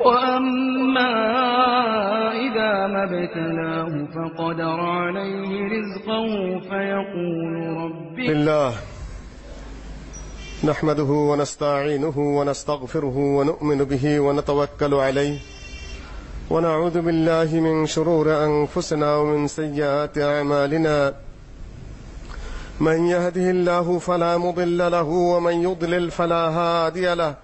وأما إذا ما ابتلاه فقدر عليه رزقه فيقول ربي لله. نحمده ونستعينه ونستغفره ونؤمن به ونتوكل عليه. ونعوذ بالله من شرور أنفسنا ومن سيئات أعمالنا. من يهده الله فلا مضل له ومن يضلل فلا هادي له.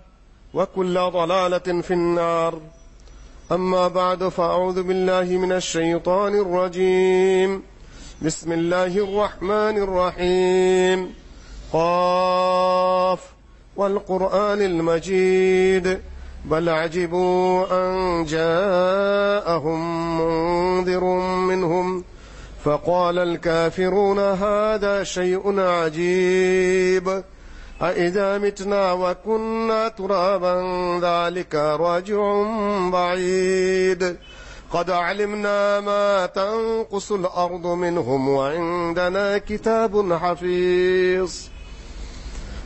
وكل ضلالة في النار. أما بعد فأعوذ بالله من الشيطان الرجيم. بسم الله الرحمن الرحيم. قاف والقرآن المجيد. بل عجبوا أن جاءهم منذر منهم فقال الكافرون هذا شيء عجيب. أإذا متنا وكنا ترابا ذلك رجع بعيد. قد علمنا ما تنقص الأرض منهم وعندنا كتاب حفيظ.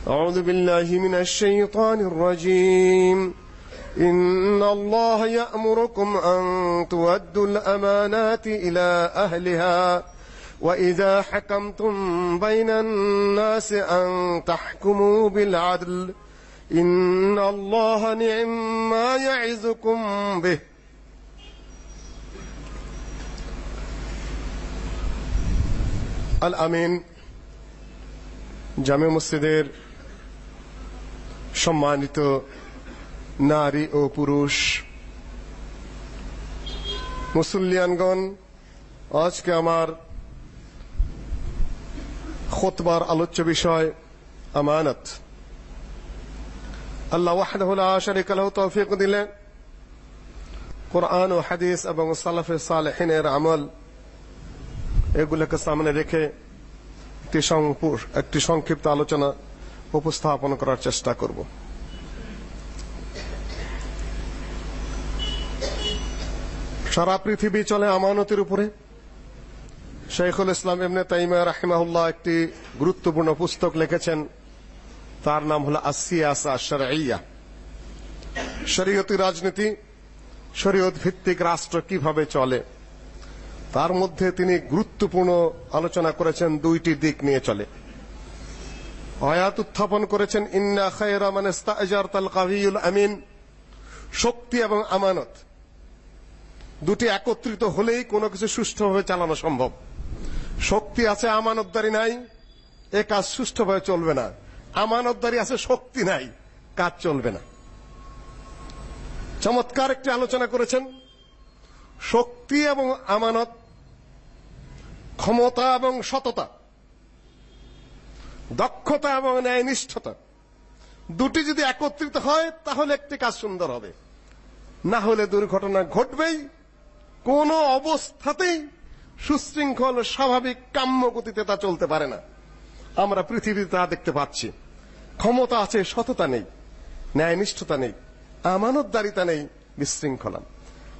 أعوذ بالله من الشيطان الرجيم. إن الله يأمركم أن تودوا الأمانات إلى أهلها. وإذا حكمتم بين الناس أن تحكموا بالعدل إن الله نعم ما يعظكم به আল আমিন জামে মসজিদের সম্মানিত নারী ও পুরুষ মুসল্লিয়ানগণ আজকে আমার খোতবার আলোচ্য বিষয়, আমানত। আল্লাহ ওয়াহদাহু লা শারীকা লাহু, তৌফিক দিলে। কোরআন ও হাদিস এবং সালাফে সালেহিনের আমল, এগুলোকে সামনে রেখে একটি একটি সংক্ষিপ্ত আলোচনা উপস্থাপন করার চেষ্টা করব। সারা পৃথিবী চলে আমানতের উপরে। শেখুল ইসলাম ইবনে তাইমিয়া রাহিমাহুল্লাহ একটি গুরুত্বপূর্ণ পুস্তক লিখেছেন। তার নাম হলো আসিয়াসা শারঈয়া শরীয়তি রাজনীতি, শরীয়ত ভিত্তিক রাষ্ট্র কীভাবে চলে, তার মধ্যে তিনি গুরুত্বপূর্ণ আলোচনা করেছেন দুইটি দিক নিয়ে চলে। আয়াত উত্থাপন করেছেন, ইন্না খায়রা মান ইস্তাজারতাল কাবিয়ুল আমিন শক্তি এবং আমানত। দুটি একত্রিত হলেই কোনো কিছু সুষ্ঠুভাবে চালানো সম্ভব। শক্তি আছে, আমানতদারি নাই, এ কাজ সুষ্ঠুভাবে চলবে না। আমানতদারি আছে, শক্তি নাই, কাজ চলবে না। চমৎকার একটি আলোচনা করেছেন। শক্তি এবং আমানত, ক্ষমতা এবং সততা, দক্ষতা এবং ন্যায়নিষ্ঠতা, দুটি যদি একত্রিত হয়, তাহলে একটি কাজ সুন্দর হবে। না হলে দুর্ঘটনা ঘটবেই, কোন অবস্থাতেই সুশৃঙ্খল, স্বাভাবিক কাম্য গতিতে তা চলতে পারে না। আমরা পৃথিবীতে তা দেখতে পাচ্ছি। ক্ষমতা আছে, সততা নেই, ন্যায়নিষ্ঠতা নেই, আমানতদারিতা নেই, বিশৃঙ্খলা।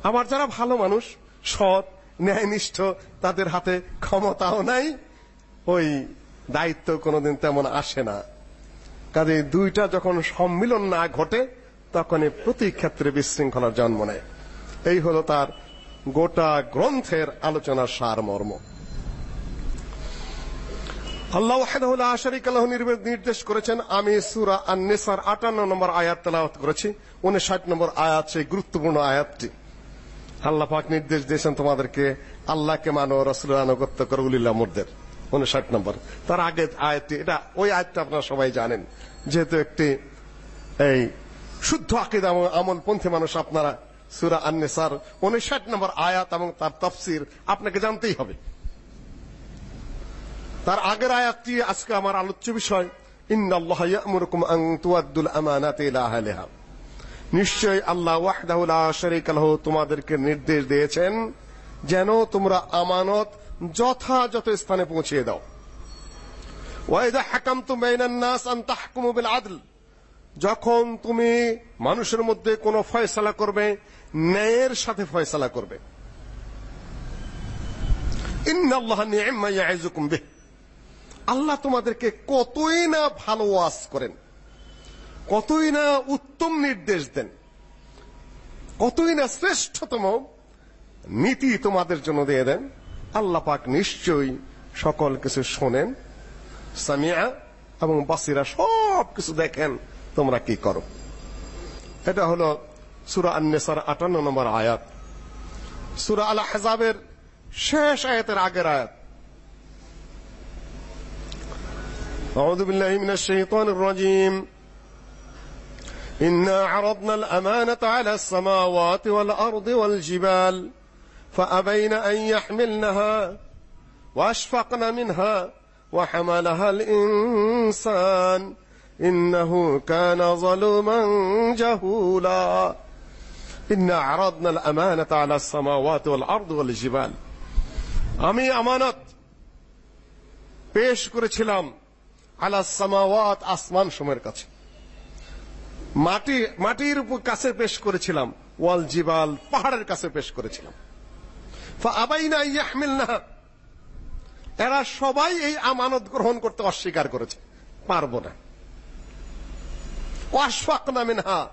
আবার যারা ভালো মানুষ, সৎ, ন্যায়নিষ্ঠ, তাদের হাতে ক্ষমতাও নাই, ওই দায়িত্ব কোনোদিন তেমন আসে না। কাজে দুইটা যখন সম্মিলন না ঘটে, তখনই প্রতি ক্ষেত্রে বিশৃঙ্খলার জন্ম নেয়। এই হলো তার গোটা গ্রন্থের আলোচনার সারমর্ম। আল্লাহ ওয়াহদাহু লা শারীকা লাহু নির্দেশ করেছেন, আমি সূরা আন-নিসার 58 নম্বর আয়াত তেলাওয়াত করেছি 59 নম্বর আয়াত সেই গুরুত্বপূর্ণ আয়াতটি। আল্লাহ পাক নির্দেশ দিয়েছেন তোমাদেরকে, আল্লাহকে মানো, রাসূলের আনুগত্য করো উলিল আমরদের উনষাট নম্বর। তার আগে আয়াতটি, এটা ওই আয়াতটা আপনারা সবাই জানেন। যেহেতু একটি, এই, শুদ্ধ আকিদা এবং আমলপন্থী মানুষ আপনারা সূরা আন-নিসার 59 নম্বর আয়াত এবং তার তাফসীর আপনাকে জানতেই হবে। তার আগের আয়াতটি আজকে আমার আলোচ্য বিষয়। ইন্নাল্লাহ ইয়া'মুরুকুম আন আমানাতি ইলা আহলিহা নিশ্চয় আল্লাহ ওয়াহদাহু লা শারীকা লাহু তোমাদেরকে নির্দেশ দিয়েছেন যেন তোমরা আমানত যথাযথ স্থানে পৌঁছিয়ে দাও। ওয়াইদা হাকামতুম বাইনান নাস আন তাহকুমু বিল আদল। যখন তুমি মানুষের মধ্যে কোনো ফয়সালা করবে, ন্যায়ের সাথে ফয়সালা করবে। ইন্নাল্লাহ নি'মা ইয়াইজুকুম বিহ। আল্লাহ তোমাদেরকে কতই না ভালো ওয়াজ করেন, কতই না উত্তম নির্দেশ দেন, কতই না শ্রেষ্ঠতম নীতি তোমাদের জন্য দিয়ে দেন, আল্লাহ পাক নিশ্চয়ই সকল কিছু শোনেন, সামিয়া এবং বাসিরা সব কিছু দেখেন। তোমরা কি করো এটা হলো সূরা আন-নিসার 58 নম্বর আয়াত সূরা আল আহজাবের শেষ আয়াতের আগের আয়াত أعوذ بالله من الشيطان الرجيم إنا عرضنا الأمانة على السماوات والأرض والجبال فأبين أن يحملنها وأشفقن منها وحملها الإنسان إنه كان ظلوما جهولا إنا عرضنا الأمانة على السماوات والأرض والجبال আমি আমানত পেশ করেছিলাম আলা সামাওয়াত আসমান সময়ের কাছে মাটি মাটির উপর কাছে পেশ করেছিলাম ওয়াল জিবাল পাহাড়ের কাছে পেশ করেছিলাম ফাআবাইনা ইয়াহমিলনা এরা সবাই এই আমানত গ্রহণ করতে অস্বীকার করেছে পারবো না ওয়াশফাকনা মিনহা।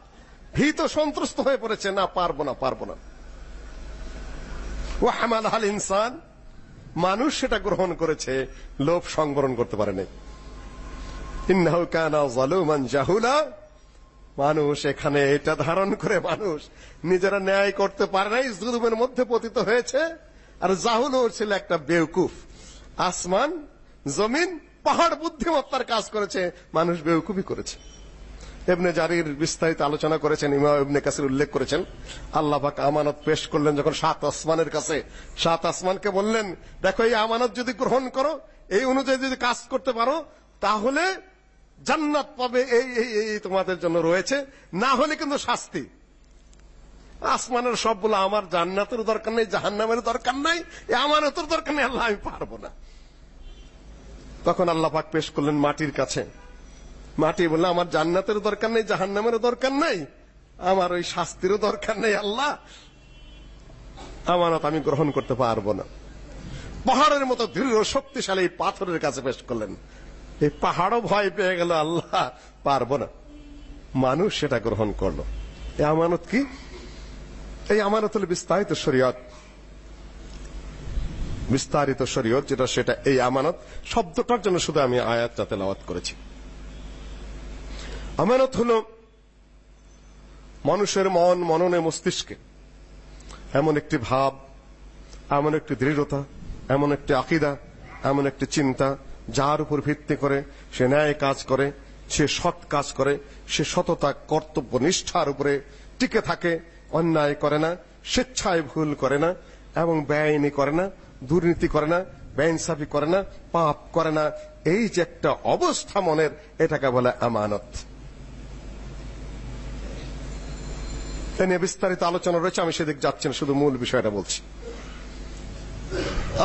ভীত সন্ত্রস্ত হয়ে পড়েছে। না, পারব না পারব না। ওয়া হামালাহাল ইনসান। মানুষ সেটা গ্রহণ করেছে, লোভ সংবরণ করতে পারে ইন্নাহু কানা যালুমান জাহুলা। মানুষ এখানে এটা ধারণ করে, মানুষ নিজেরা ন্যায় করতে পারে নাই, জুলুমের মধ্যে পতিত হয়েছে। আর জাহুল ছিল একটা বেউকুফ। আসমান, জমিন, পাহাড় বুদ্ধিমত্তার কাজ করেছে, মানুষ বেউকুফি করেছে। ইবনে জারির বিস্তারিত আলোচনা করেছেন, ইমাম ইবনে কাসির উল্লেখ করেছেন, আল্লাহ পাক আমানত পেশ করলেন যখন সাত আসমানের কাছে। সাত আসমানকে বললেন, দেখো, এই আমানত যদি গ্রহণ করো, এই অনুযায়ী যদি কাজ করতে পারো, তাহলে জান্নাত পাবে, এই এই এই তোমাদের জন্য রয়েছে। না হলে কিন্তু শাস্তি। আসমানের সবগুলো আমার, জান্নাতের দরকার নেই, জাহান্নামের দরকার নাই, এই আমানতের দরকার নেই, আল্লাহ, আমি পারব না। তখন আল্লাহ পাক পেশ করলেন মাটির কাছে। মাটি বলল, আমার জান্নাতের দরকার নেই, জাহান্নামেরও দরকার নেই, আমার ওই শাস্তিরও দরকার নেই, আল্লাহ। আমানত আমি গ্রহণ করতে পারব না। পাহাড়ের মতো দৃঢ়, শক্তিশালী পাথরের কাছে পেশ করলেন। এই পাহাড়ও ভয় পেয়ে গেল, আল্লাহ, পারব না। মানুষ সেটা গ্রহণ করল। এই আমানত কি? এই আমানত হলো বিস্তারিত শরীয়ত। বিস্তারিত শরীয়ত যেটা, সেটা এই আমানত শব্দটার জন্য শুধু আমি আয়াত আয়াতটা তেলাওয়াত করেছি। আমানত হলো মানুষের মন, মননে মস্তিষ্কে। এমন একটি ভাব, এমন একটি দৃঢ়তা, এমন একটি আকিদা, এমন একটি চিন্তা, যার উপর ভিত্তি করে সে ন্যায় কাজ করে, সে সৎ কাজ করে, সে সততা, কর্তব্য, নিষ্ঠার উপরে টিকে থাকে, অন্যায় করে না, স্বেচ্ছায় ভুল করে না, এবং ব্যয়নি করে না, দুর্নীতি করে না, বেইনসাফি করে না, পাপ করে না। এই যে একটা অবস্থা মনের, এটাকে বলে আমানত। এ নিয়ে বিস্তারিত আলোচনা রয়েছে। আমি সেদিক যাচ্ছি না, শুধু মূল বিষয়টা বলছি।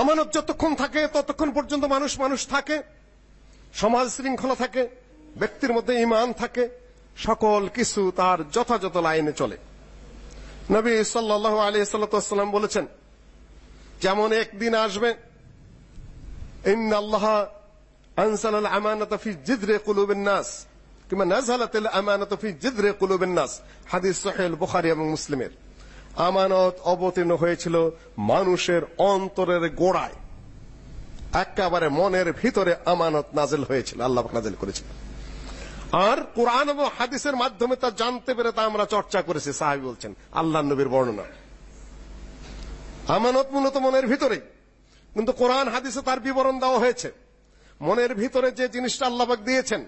আমানত যতক্ষণ থাকে, ততক্ষণ পর্যন্ত মানুষ মানুষ থাকে, সমাজ শৃঙ্খলা থাকে, ব্যক্তির মধ্যে ইমান থাকে, সকল কিছু তার যথাযথ লাইনে চলে। নবী সাল্লাল্লাহু আলাইহি সাল্লাম বলেছেন, যেমন একদিন আসবে, ইন্নাল্লাহ আনসালাল আমানাতা ফি জিদরি নাস কিংবা নাজালাতিল আমানাতু ফি জিদরি কুলুবিন নাস, হাদিস সহিহ বুখারী এবং মুসলিমের। আমানত অবতীর্ণ হয়েছিল মানুষের অন্তরের গোড়ায়। একেবারে মনের ভিতরে আমানত নাজিল হয়েছিল, আল্লাহ নাজিল করেছিল। আর কোরআন এবং হাদিসের মাধ্যমে তা জানতে পেরে তা আমরা চর্চা করেছি, সাহাবী বলছেন আল্লাহ নবীর বর্ণনা। আমানত মূলত মনের ভিতরেই, কিন্তু কোরআন, হাদিসে তার বিবরণ দেওয়া হয়েছে। মনের ভিতরে যে জিনিসটা আল্লাহবাক দিয়েছেন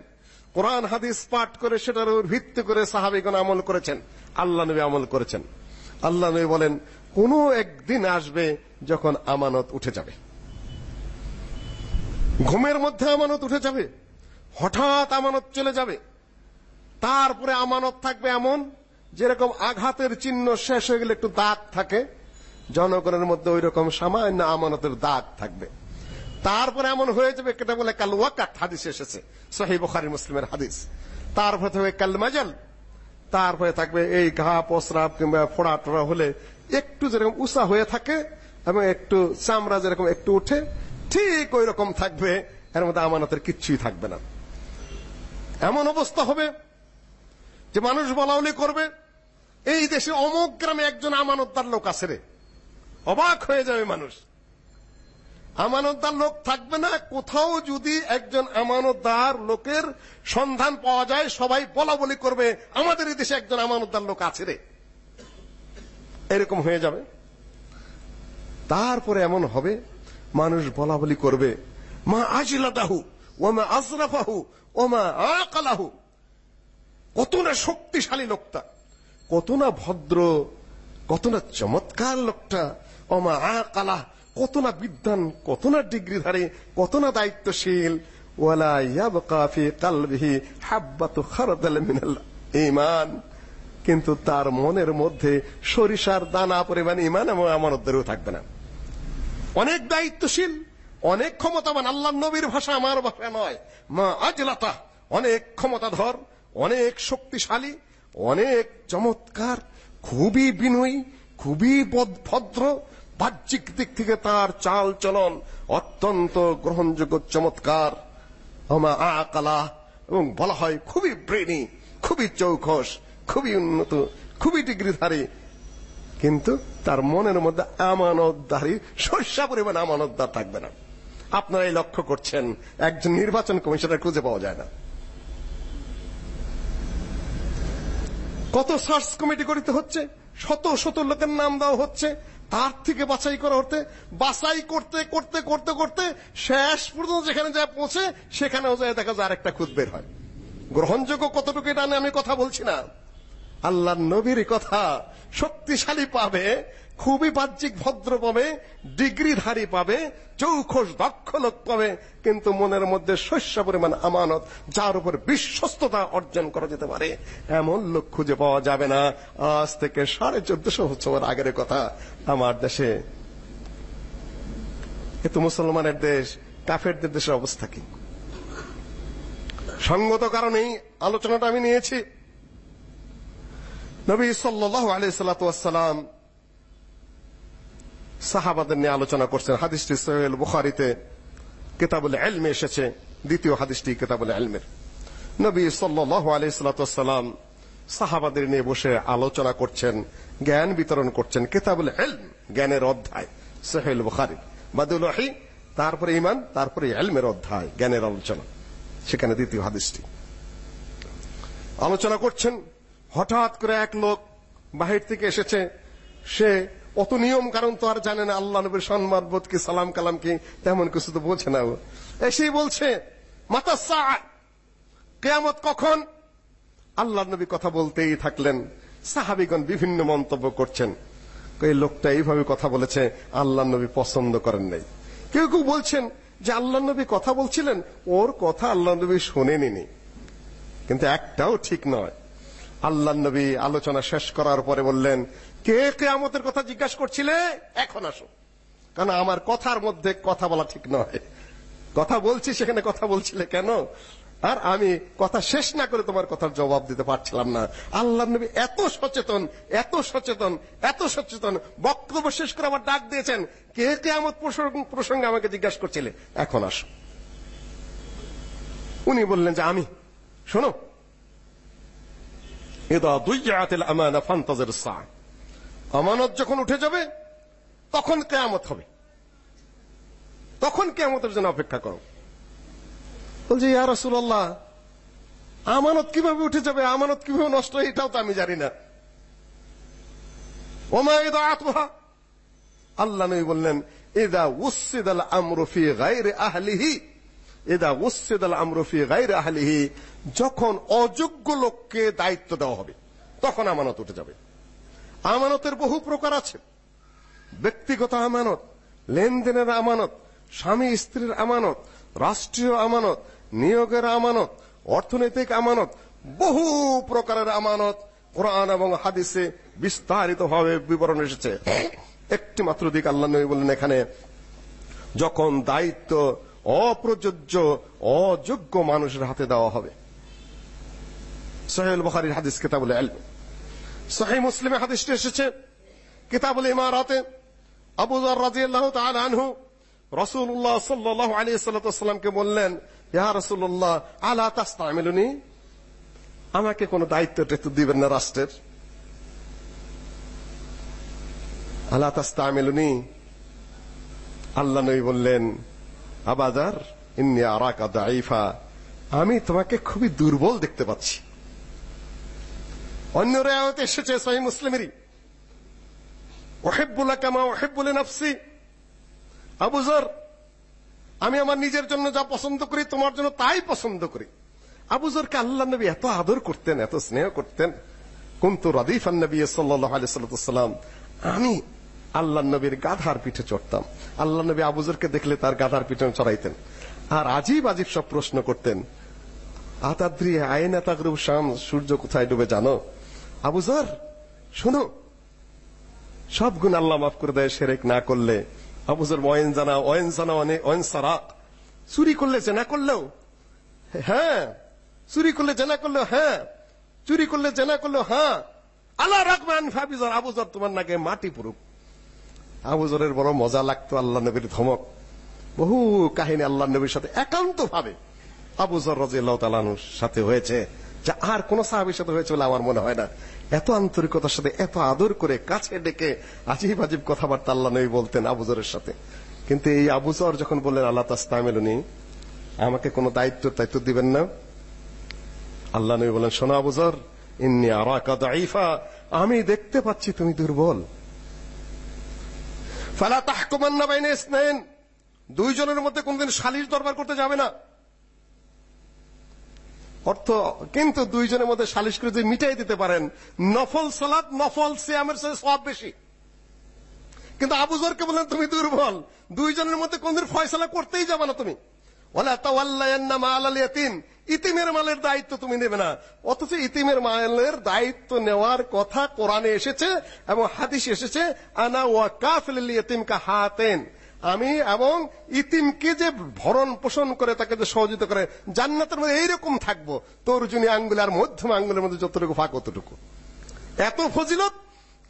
কোরআন, হাদিস পাঠ করে সেটার উপর ভিত্তি করে সাহাবিগণ আমল করেছেন। আল্লাহ নবী আমল করেছেন। আল্লাহ নবী বলেন, কোন একদিন আসবে যখন আমানত উঠে যাবে। ঘুমের মধ্যে আমানত উঠে যাবে। হঠাৎ আমানত চলে যাবে। তারপরে আমানত থাকবে এমন, যেরকম আঘাতের চিহ্ন শেষ হয়ে গেলে একটু দাগ থাকে। জনগণের মধ্যে ওই রকম সামান্য আমানতের দাগ থাকবে। তারপরে এমন হয়ে যাবে কেটে বলে কাল ওয়াকাত হাদিস এসেছে। সহি বুখারী মুসলিমের হাদিস। তারপরে থাকবে কাল মাজাল তারপরে থাকবে এই ঘা প্রস্রাব কিংবা ফোড়া টোড়া হলে একটু যেরকম উষা হয়ে থাকে এবং একটু চামড়া যেরকম একটু উঠে, ঠিক ওই রকম থাকবে। এর মধ্যে আমানতের কিচ্ছুই থাকবে না। এমন অবস্থা হবে যে মানুষ বলাবলি করবে, এই দেশে অমুক গ্রামে একজন আমানতদার লোক আছে রে। অবাক হয়ে যাবে মানুষ। আমানতদার লোক থাকবে না। কোথাও যদি একজন আমানতদার লোকের সন্ধান পাওয়া যায়, সবাই বলা বলি করবে, আমাদের এই দেশে একজন আমানতদার লোক আছে রে। এরকম হয়ে যাবে। তারপরে এমন হবে, মানুষ বলা বলি করবে, মা আজিলাদাহু ওমা আজরাফাহু ওমা আকালাহু। কত না শক্তিশালী লোকটা, কত না ভদ্র, কত না চমৎকার লোকটা ওমা আকালা কত না বিদ্বান, কত না ডিগ্রিধারী, কত না দায়িত্বশীল। ওয়ালা ইয়াবকা ফি কলবিহি হাব্বাতু খারদাল মিনাল ঈমান। কিন্তু তার মনের মধ্যে সরিষার দানা পরিমাণ ঈমান এবং আমানতদেরও থাকবে না। অনেক দায়িত্বশীল, অনেক ক্ষমতাবান আল্লাহ নবীর ভাষা আমার ভাষা নয়। মা আজলাতা, অনেক ক্ষমতাধর, অনেক শক্তিশালী, অনেক চমৎকার, খুবই বিনয়ী, খুবই ভদ্র বাহ্যিক দিক থেকে তার চাল চলন অত্যন্ত গ্রহণযোগ্য, চমৎকার। আকালা, এবং বলা হয় খুবই ব্রেনি, খুবই চৌখস খুবই উন্নত, খুবই ডিগ্রিধারী। কিন্তু তার মনের মধ্যে আমানতদারি সর্ষা পরিমাণ আমানতদার থাকবে না। আপনারা এই লক্ষ্য করছেন, একজন নির্বাচন কমিশনার খুঁজে পাওয়া যায় না। কত সার্চ কমিটি করিতে হচ্ছে? শত শত লোকের নাম দেওয়া হচ্ছে। তার থেকে বাছাই করা হতে, বাছাই করতে করতে করতে করতে শেষ পর্যন্ত যেখানে যায় পৌঁছে, সেখানেও যায় দেখা যায় আরেকটা খুদ বের হয়। গ্রহণযোগ্য কতটুকু এটা আমি কথা বলছি না। আল্লাহ নবীর কথা শক্তিশালী পাবে খুবই বাহ্যিক ভদ্র পাবে, ডিগ্রিধারী পাবে চৌখস দক্ষ লোক পাবে, কিন্তু মনের মধ্যে শস্য পরিমাণ আমানত, যার উপর বিশ্বস্ততা অর্জন করা যেতে পারে। এমন লোক খুঁজে পাওয়া যাবে না। আজ থেকে সাড়ে চোদ্দশো বছর আগের কথা। আমার দেশে, এ মুসলমানের দেশ, কাফেরদের দেশের অবস্থা কি? সঙ্গত কারণেই আলোচনাটা আমি নিয়েছি। নবী সাল্লাল্লাহু আলাইহি ওয়াসসালাম সাহাবাদের নিয়ে আলোচনা করছেন। হাদিসটি সহিহ বুখারীতে কিতাবুল ইলমে এসেছে। দ্বিতীয় হাদিসটি কিতাবুল ইলমের। নবী সাল্লাল্লাহু আলাইহি সাহাবাদের নিয়ে বসে আলোচনা করছেন, জ্ঞান বিতরণ করছেন কিতাবুল ইলম, জ্ঞানের অধ্যায়, সহিহ বুখারী। বাদুল ওয়াহি, তারপরে ঈমান, তারপরে ইলমের অধ্যায়, জ্ঞানের আলোচনা। সেখানে দ্বিতীয় হাদিসটি। আলোচনা করছেন, হঠাৎ করে এক লোক বাহির থেকে এসেছে, সে অত নিয়ম কারণ তো আর জানে না, আল্লাহ নবীর সম্মান বোধ কি, সালাম কালাম কি, তেমন কিছু তো বোঝে না ও। এসেই বলছে, মাতা কেয়ামত কখন? আল্লাহ নবী কথা বলতেই থাকলেন। সাহাবিগণ বিভিন্ন মন্তব্য করছেন। এই লোকটা এইভাবে কথা বলেছে আল্লাহ নবী পছন্দ করেন নাই। কেউ কেউ বলছেন যে আল্লাহ নবী কথা বলছিলেন, ওর কথা আল্লাহ নবী শোনেনি কিন্তু একটাও ঠিক নয়। আল্লাহ নবী আলোচনা শেষ করার পরে বললেন কে কেয়ামতের কথা জিজ্ঞাসা করছিলে? এখন আসো। কারণ আমার কথার মধ্যে কথা বলা ঠিক নয়। কথা বলছি, সেখানে কথা বলছিলে কেন? আর আমি কথা শেষ না করে তোমার কথার জবাব দিতে পারছিলাম না। আল্লাহ নবী এত সচেতন এত সচেতন এত সচেতন, বক্তব্য শেষ করে আমার ডাক দিয়েছেন। কে কেয়ামত প্রসঙ্গে আমাকে জিজ্ঞাসা করছিলে? এখন আসো। উনি বললেন যে আমি। শোনো। ইদা দুইয়াতিল আমানা ফান্তাজির সা আমানত যখন উঠে যাবে, তখন কিয়ামত হবে। তখন কিয়ামতের জন্য অপেক্ষা করো। বলছি, ইয়া রাসূলুল্লাহ, আমানত কীভাবে উঠে যাবে? আমানত কীভাবে নষ্ট হয়? এটাও তো আমি জানি না। ওমা ইদাআতুহা? আল্লাহ নবী বললেন, ইদা উসিদাল আমরু ফি গায়রি আহলিহি। ইদা উসিদাল আমরু ফি গায়রি আহলিহি। যখন অযোগ্য লোককে দায়িত্ব দেওয়া হবে, তখন আমানত উঠে যাবে। আমানতের বহু প্রকার আছে। ব্যক্তিগত আমানত, লেনদেনের আমানত, স্বামী স্ত্রীর আমানত, রাষ্ট্রীয় আমানত, নিয়োগের আমানত, অর্থনৈতিক আমানত, বহু প্রকারের আমানত কোরআন এবং হাদিসে বিস্তারিতভাবে বিবরণ এসেছে। একটি মাত্র দিক আল্লাহ নবী বললেন এখানে, যখন দায়িত্ব অপ্রযোজ্য, অযোগ্য মানুষের হাতে দেওয়া হবে। সহিহ বুখারীর হাদিস কিতাবুল ইলম। সহিহ মুসলিমে হাদিসটি এসেছে, কিতাবুল ইমারাতে। আবু যর রাদিয়াল্লাহু তাআলা আনহু রাসূলুল্লাহ সাল্লাল্লাহু আলাইহি সাল্লামকে বললেন, ইয়া রাসূলুল্লাহ, আলা তাস্তামিলুনি? আমাকে কোনো দায়িত্ব টেতু দিবেন না রাষ্ট্রের। আলা তাস্তামিলুনি? আল্লাহ নবী বললেন, আবাদার, ইন্নী আরাকা দাইফা আমি তোমাকে খুবই দুর্বল দেখতে পাচ্ছি। অন্য রেওয়ায়ত এসেছে সহিহ মুসলিমেরই। ওহিব্বু লাকা মা ওহিব্বু লিনাফসি। আবু যর, আমি আমার নিজের জন্য যা পছন্দ করি, তোমার জন্য তাই পছন্দ করি। আবু যরকে আল্লাহ নবী এত আদর করতেন, এত স্নেহ করতেন। কুনতু রাদিফান নবী সাল্লাম, আমি আল্লাহ নবীর গাধার পিঠে চড়তাম। আল্লাহ নবী আবু যরকে দেখলে তার গাধার পিঠে চড়াইতেন। আর আজিব আজিব সব প্রশ্ন করতেন আতাদ্রি আয়না তাগরুব শাম, সূর্য কোথায় ডুবে জানো? আবু যর, শোনো। সব গুণ আল্লাহ মাফ করে দেয়, সেরেক না করলে। আবুজর ওয়াইন জানা ওয়াইন জানা মানে ওয়াইন সারাক চুরি করলে জেনা করলেও হ্যাঁ। চুরি করলে জেনা করলেও হ্যাঁ। চুরি করলে জেনা করলেও হ্যাঁ। আল্লাহ রাখমান ফাবিজর আবুজর তোমার নাকে মাটি পুরুক আবুজরের বড় মজা লাগতো আল্লাহ নবীর ধমক। বহু কাহিনী আল্লাহ নবীর সাথে একান্ত ভাবে আবুজর রাদিয়াল্লাহু তাআলার সাথে হয়েছে, যা আর কোন সাহাবীর সাথে হয়েছে বলে আমার মনে হয় না। এত আন্তরিকতার সাথে, এত আদর করে কাছে ডেকে আজিব আজিব কথাবার্তা আল্লাহ নবী বলতেন আবুজরের সাথে। কিন্তু এই আবুজর যখন বললেন, আল্লাহ তাস্তামিলুনি আমাকে কোনো দায়িত্ব দায়িত্ব দিবেন না। আল্লাহ নবী বলেন শোনো আবুজর ইন্নি আরাকা দাইফা আমি দেখতে পাচ্ছি তুমি দুর্বল। ফালা তাহকুমান্না বাইনা ইসনাইন, দুইজনের মধ্যে কোনদিন সালিশ দরবার করতে যাবে না। অর্থ, কিন্তু দুইজনের মধ্যে সালিশ করে যদি মিটাই দিতে পারেন। নফল সালাত, নফল সিয়ামের চেয়ে সব বেশি। কিন্তু আবুজরকে বললেন, তুমি দুর্বল। দুইজনের মধ্যে কোনদিন ফয়সালা করতেই যাবে না তুমি। ওয়ালা তাওয়াল্লায়ান্না মালাল ইয়াতিম। ইতিমের মালের দায়িত্ব তুমি নেবে না। অথচ ইতিমের মালের দায়িত্ব নেওয়ার কথা কোরআনে এসেছে এবং হাদিস এসেছে, আনা ওয়া কাফিল ইয়াতিম কা হাতেন। আমি এবং ইতিমকে যে ভরণ পোষণ করে, তাকে যে সহযোগিতা করে, জান্নাতের মধ্যে এইরকম থাকব। তর্জনী আঙ্গুল আর মধ্যম আঙ্গুলের মধ্যে যতটুকু ফাঁক অতটুকু। এত ফজিলত,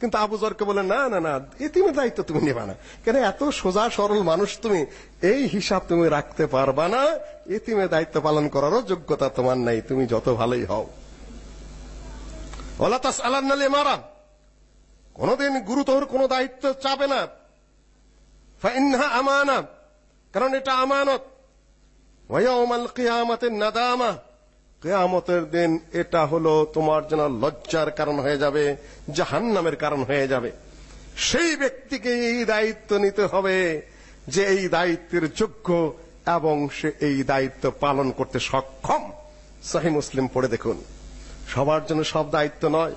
কিন্তু আবু জরকে বলে না না না, ইতিমের দায়িত্ব তুমি নেবা না। কেন এত সোজা সরল মানুষ তুমি, এই হিসাব তুমি রাখতে পারবা না। ইতিমের দায়িত্ব পালন করারও যোগ্যতা তোমার নাই, তুমি যত ভালোই হও। ওলা তাস আলান্নালে মারা কোনদিন গুরুতর কোনো দায়িত্ব চাবে না। ফাইনহা আমানা কারণ এটা আমানত। ওয়াউমাল কিয়ামাতের নাদামা কিয়ামতের দিন এটা হলো তোমার জন্য লজ্জার কারণ হয়ে যাবে, জাহান্নামের কারণ হয়ে যাবে। সেই ব্যক্তিকে এই দায়িত্ব নিতে হবে যে এই দায়িত্বের যোগ্য এবং সে এই দায়িত্ব পালন করতে সক্ষম। সহি মুসলিম পড়ে দেখুন। সবার জন্য সব দায়িত্ব নয়।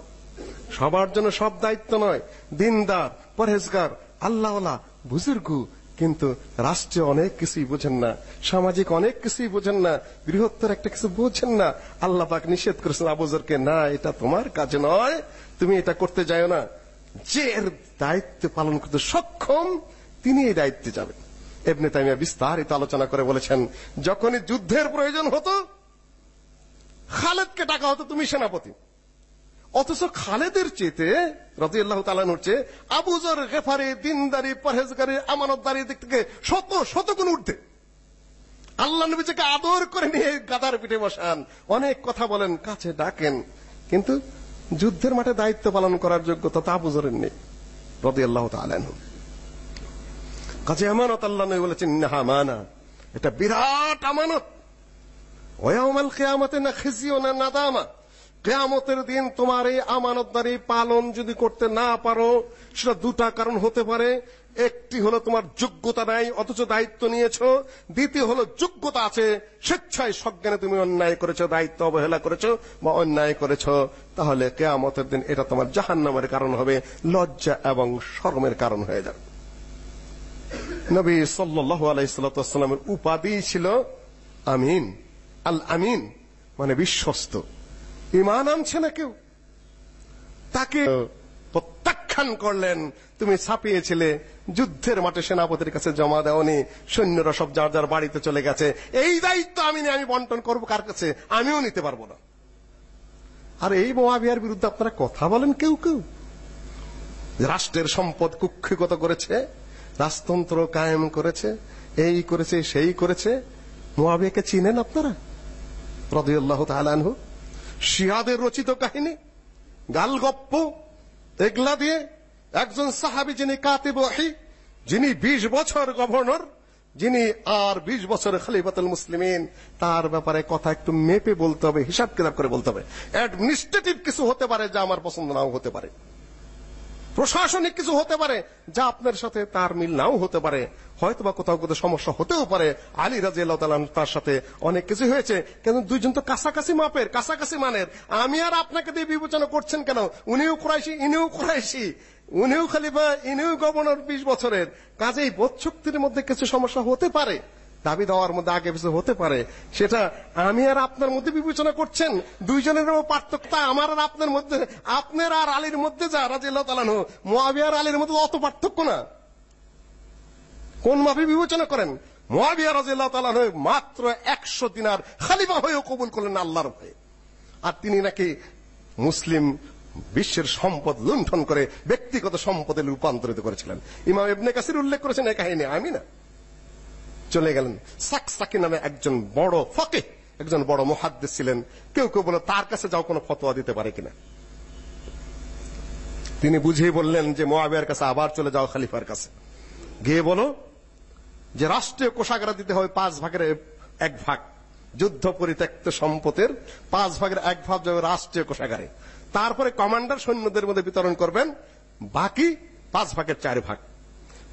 সবার জন্য সব দায়িত্ব নয়। দিনদার, পরহেজগার, আল্লাহওয়ালা বুজুর্গ, কিন্তু রাষ্ট্রে অনেক কিছুই বোঝেন না, সামাজিক অনেক কিছুই বোঝেন না, বৃহত্তর একটা কিছু বোঝেন না। আল্লাহ পাক নিষেধ করেছেন আবুজরকে না, এটা তোমার কাজে নয়, তুমি এটা করতে যাও না। যে দায়িত্ব পালন করতে সক্ষম, তিনি এই দায়িত্বে যাবেন। এবনে তাইমিয়া বিস্তারিত আলোচনা করে বলেছেন, যখনই যুদ্ধের প্রয়োজন হতো, খালেদকে ডাকা হতো, তুমি সেনাপতি। অথচ খালেদের চেতে রাদিয়াল্লাহু তাআলার চেয়ে আবু যর গেফারি, দিনদারি, পরহেজগারি, আমানতদারি দিক থেকে শত শত গুণ উঠতে আল্লাহ নবীকে আদর করে নিয়ে গাদার পিঠে বসান, অনেক কথা বলেন, কাছে ডাকেন, কিন্তু যুদ্ধের মাঠে দায়িত্ব পালন করার যোগ্যতা তা যরের নেই, রাদিয়াল্লাহু তাআলা কাজে আমানত আল্লাহ নবী বলেছেন, ইন্নাহা আমানা। এটা বিরাট আমানত। ওয়াউমাল কিয়ামতে না খিজিও না নাদামা। কেয়ামতের দিন তোমার এই আমানতদারি পালন যদি করতে না পারো, সেটা দুটা কারণ হতে পারে। একটি হলো তোমার যোগ্যতা নাই, অথচ দায়িত্ব নিয়েছো। দ্বিতীয় হলো যোগ্যতা আছে, স্বেচ্ছায় সজ্ঞানে তুমি অন্যায় করেছ, দায়িত্ব অবহেলা করেছ বা অন্যায় করেছ। তাহলে কেয়ামতের দিন এটা তোমার জাহান্নামের কারণ হবে, লজ্জা এবং শরমের কারণ হয়ে যাবে। নবী সাল্লাল্লাহু আলাইহি সাল্লামের উপাধি ছিল আমিন, আল আমিন মানে বিশ্বস্ত। ইমান আনছে না কেউ? তাকে প্রত্যাখ্যান করলেন। তুমি ছাপিয়েছিলে। যুদ্ধের মাঠে সেনাপতির কাছে জমা দেওনি। সৈন্যরা সব যার যার বাড়িতে চলে গেছে। এই দায়িত্ব আমি নিয়ে আমি বন্টন করব কার কাছে? আমিও নিতে পারব না। আর এই মোয়াবিয়ার বিরুদ্ধে আপনারা কথা বলেন কেউ কেউ? রাষ্ট্রের সম্পদ কুক্ষিগত করেছে রাজতন্ত্র কায়েম করেছে এই করেছে সেই করেছে। মোয়াবিয়াকে চিনেন আপনারা? রাদিয়াল্লাহু তাআলা আনহু। শিয়াদের রচিত কাহিনী, গালগপ্প এগলা দিয়ে একজন সাহাবি যিনি কাতিব ওয়াহি, যিনি 20 বছর গভর্নর, যিনি আর 20 বছরের খলিফাতুল মুসলিমিন, তার ব্যাপারে কথা একটু মেপে বলতে হবে, হিসাব কিতাব করে বলতে হবে। অ্যাডমিনিস্ট্রেটিভ কিছু হতে পারে যা আমার পছন্দ নাও হতে পারে। প্রশাসনিক কিছু হতে পারে, যা আপনার সাথে তার মিল নাও হতে পারে। হয়তো বা কোথাও কোথাও সমস্যা হতেও পারে। আলী রাজিয়াল্লাহু তাআলা তার সাথে অনেক কিছু হয়েছে, কিন্তু দুইজন তো কাছাকাছি মাপের, কাছাকাছি মানের। আমি আর আপনাকে দিয়ে বিবেচনা করছেন কেন? উনিও কুরাইশি, ইনিও কুরাইশি। উনিও খলিফা, ইনিও গভর্নর 20 বছরের। কাজেই বোধশক্তির মধ্যে কিছু সমস্যা হতে পারে। দাবি দেওয়ার মধ্যে আগে পিছু হতে পারে, সেটা আমি আর আপনার মধ্যে বিবেচনা করছেন। দুইজনের পার্থক্য আমার আর আপনার মধ্যে, আপনার আর আলীর মধ্যে যা, রাজিয়াল্লাহু তাআলা মুয়াবিয়া আর আলীর মধ্যে অত পার্থক্য না। কোন মাপে বিবেচনা করেন? মুয়াবিয়া রাদিয়াল্লাহু তাআলা মাত্র 100 দিনার খলিফা হয়েও কবুল করলেন আল্লাহর ভয়ে। আর তিনি নাকি মুসলিম বিশ্বের সম্পদ লুণ্ঠন করে ব্যক্তিগত সম্পদে রূপান্তরিত করেছিলেন। ইমাম ইবনে কাসির উল্লেখ করেছেন এই কাহিনী, আমি না। চলে গেলেন। সাকসাকি নামে একজন বড় ফকে একজন বড় মুহাদ্দিস ছিলেন। কেউ কেউ বলে, তার কাছে যাও, কোনো ফতোয়া দিতে পারে কিনা? তিনি বুঝিয়ে বললেন যে, মুয়াবিয়ার কাছে আবার চলে যাও, খলিফার কাছে। গিয়ে বলো যে, রাষ্ট্রীয় কোষাগার দিতে হবে পাঁচ ভাগের এক ভাগ। যুদ্ধ পরিত্যক্ত সম্পদের পাঁচ ভাগের এক ভাগ যাবে রাষ্ট্রীয় কোষাগারে। তারপরে কমান্ডার সৈন্যদের মধ্যে বিতরণ করবেন। বাকি পাঁচ ভাগের চার ভাগ।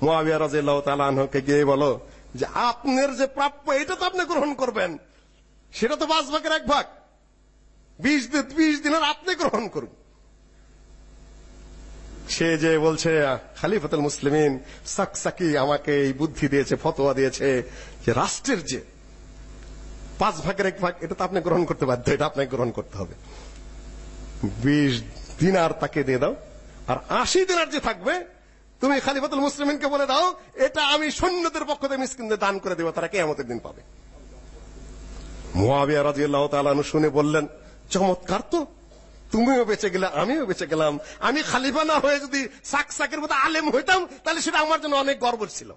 মুয়াবিয়া রাদিয়াল্লাহু তাআলা গিয়ে বলো যে আপনার যে প্রাপ্য এটা তো আপনি গ্রহণ করবেন। সেটা তো পাঁচ ভাগের এক ভাগ। বিশ দিন বিশ দিনের আপনি গ্রহণ করুন। সে যে বলছে, খালিফাতুল মুসলিমিন সাকসাকি আমাকে এই বুদ্ধি দিয়েছে, ফতোয়া দিয়েছে, যে রাষ্ট্রের যে পাঁচ ভাগের এক ভাগ, এটা তো আপনি গ্রহণ করতে বাধ্য, এটা আপনাকে গ্রহণ করতে হবে। বিশ দিনার তাকে দিয়ে দাও, আর আশি দিনার যে থাকবে তুমি খালিফাতুল মুসলিমিনকে বলে দাও, এটা আমি সৈন্যদের পক্ষ থেকে মিসকিনদের দান করে দেব, তারা কিয়ামতের দিন পাবে। মুয়াবিয়া রাদিয়াল্লাহু তাআলা শুনে বললেন, চমৎকার তো, তুমিও বেঁচে গেলে, আমিও বেঁচে গেলাম। আমি খালিফা না হয়ে যদি সাকসাকের মতো আলেম হইতাম, তাহলে সেটা আমার জন্য অনেক গর্ব ছিল।